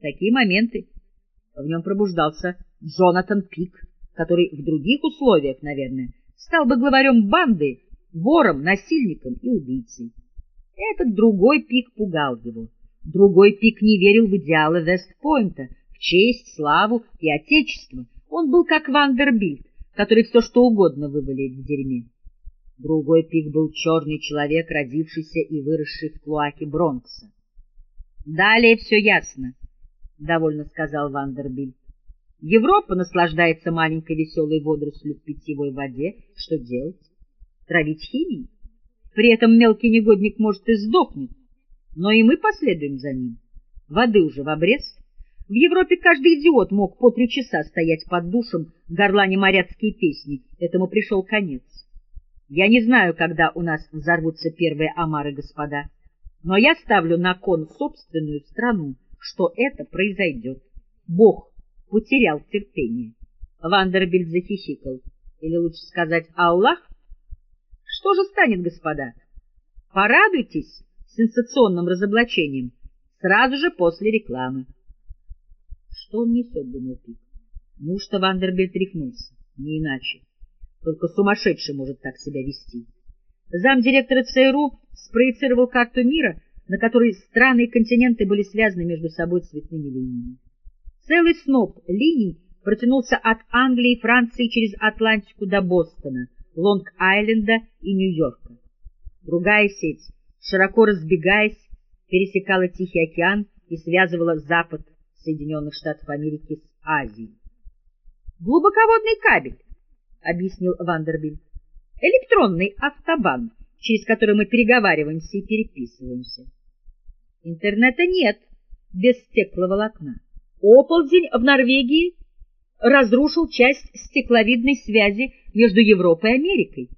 такие моменты. В нем пробуждался Джонатан Пик, который в других условиях, наверное, стал бы главарем банды, вором, насильником и убийцей. Этот другой Пик пугал его. Другой Пик не верил в идеалы Вестпойнта, в честь, славу и отечество. Он был как Вандербильд, который все что угодно вывалит в дерьме. Другой Пик был черный человек, родившийся и выросший в клоаке Бронкса. Далее все ясно, — довольно сказал Вандербильд. Европа наслаждается маленькой веселой водорослью в питьевой воде. Что делать? Травить химией? При этом мелкий негодник, может, и сдохнет. Но и мы последуем за ним. Воды уже в обрез. В Европе каждый идиот мог по три часа стоять под душем, горлане моряцкие песни. Этому пришел конец. Я не знаю, когда у нас взорвутся первые омары, господа но я ставлю на кон собственную страну, что это произойдет. Бог потерял терпение. Вандербильд захихикал. Или лучше сказать Аллах? Что же станет, господа? Порадуйтесь сенсационным разоблачением сразу же после рекламы. Что он несет, думал Пик. Неужто Вандербильд рехнулся? Не иначе. Только сумасшедший может так себя вести. Замдиректора ЦРУ спроецировал карту мира, на которой страны и континенты были связаны между собой цветными линиями. Целый сноп линий протянулся от Англии и Франции через Атлантику до Бостона, Лонг-Айленда и Нью-Йорка. Другая сеть, широко разбегаясь, пересекала Тихий океан и связывала запад Соединенных Штатов Америки с Азией. «Глубоководный кабель», — объяснил Вандербильт электронный автобан, через который мы переговариваемся и переписываемся. Интернета нет без стекловолокна. Оползень в Норвегии разрушил часть стекловидной связи между Европой и Америкой.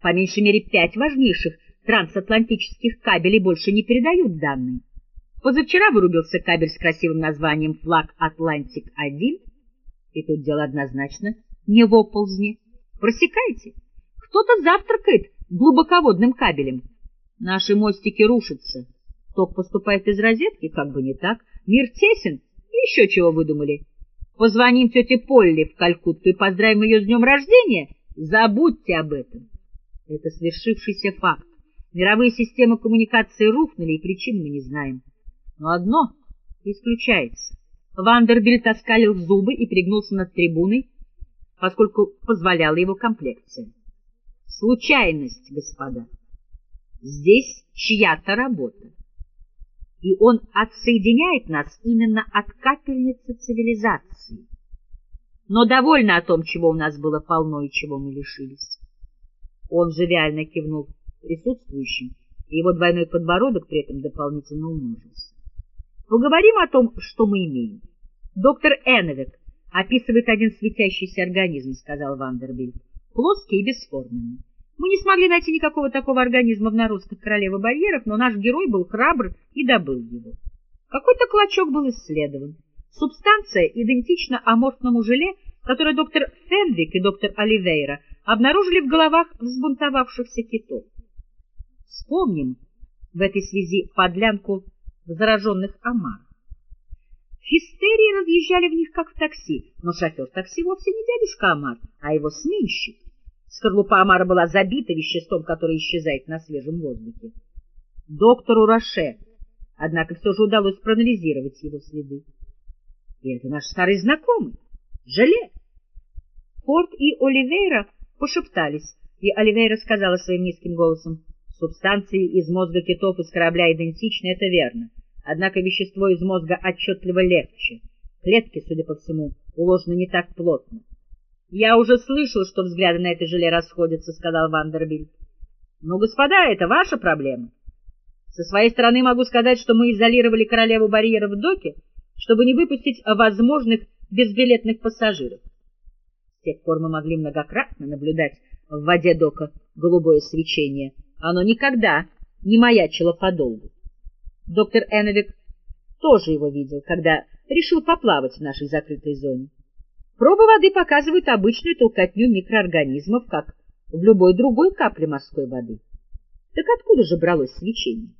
По меньшей мере пять важнейших трансатлантических кабелей больше не передают данные. Позавчера вырубился кабель с красивым названием «FLAG Atlantic-1», и тут дело однозначно не в оползне. Просекайте. Кто-то завтракает глубоководным кабелем. Наши мостики рушатся. Ток поступает из розетки, как бы не так. Мир тесен. И еще чего выдумали. Позвоним тете Полли в Калькутту и поздравим ее с днем рождения? Забудьте об этом. Это свершившийся факт. Мировые системы коммуникации рухнули, и причин мы не знаем. Но одно исключается. Вандербильд оскалил зубы и пригнулся над трибуной, поскольку позволяла его комплекция. Случайность, господа. Здесь чья-то работа. И он отсоединяет нас именно от капельницы цивилизации. Но довольно о том, чего у нас было полно и чего мы лишились. Он живиально кивнул присутствующим, и его двойной подбородок при этом дополнительно умножился. Поговорим о том, что мы имеем. Доктор Энневек описывает один светящийся организм, сказал Вандербильд, плоский и бесформенный. Мы не смогли найти никакого такого организма в наростах королевы барьеров, но наш герой был храбр и добыл его. Какой-то клочок был исследован. Субстанция идентична аморфному желе, которое доктор Фенвик и доктор Оливейра обнаружили в головах взбунтовавшихся китов. Вспомним в этой связи подлянку зараженных омаров. Фистерии разъезжали в них как в такси, но шофер такси вовсе не дядюшка Амар, а его сменщик. Скорлупа омара была забита веществом, которое исчезает на свежем воздухе. Доктору Роше, однако, все же удалось проанализировать его следы. И это наш старый знакомый, Желе. Форд и Оливейра пошептались, и Оливейра сказала своим низким голосом, субстанции из мозга китов из корабля идентичны, это верно. Однако вещество из мозга отчетливо легче. Клетки, судя по всему, уложены не так плотно. — Я уже слышал, что взгляды на это желе расходятся, — сказал Вандербильд. — Но, господа, это ваша проблема. Со своей стороны могу сказать, что мы изолировали королеву барьера в доке, чтобы не выпустить возможных безбилетных пассажиров. С тех пор мы могли многократно наблюдать в воде дока голубое свечение. Оно никогда не маячило подолгу. Доктор Эновик тоже его видел, когда решил поплавать в нашей закрытой зоне. Пробы воды показывают обычную толкотню микроорганизмов, как в любой другой капле морской воды. Так откуда же бралось свечение?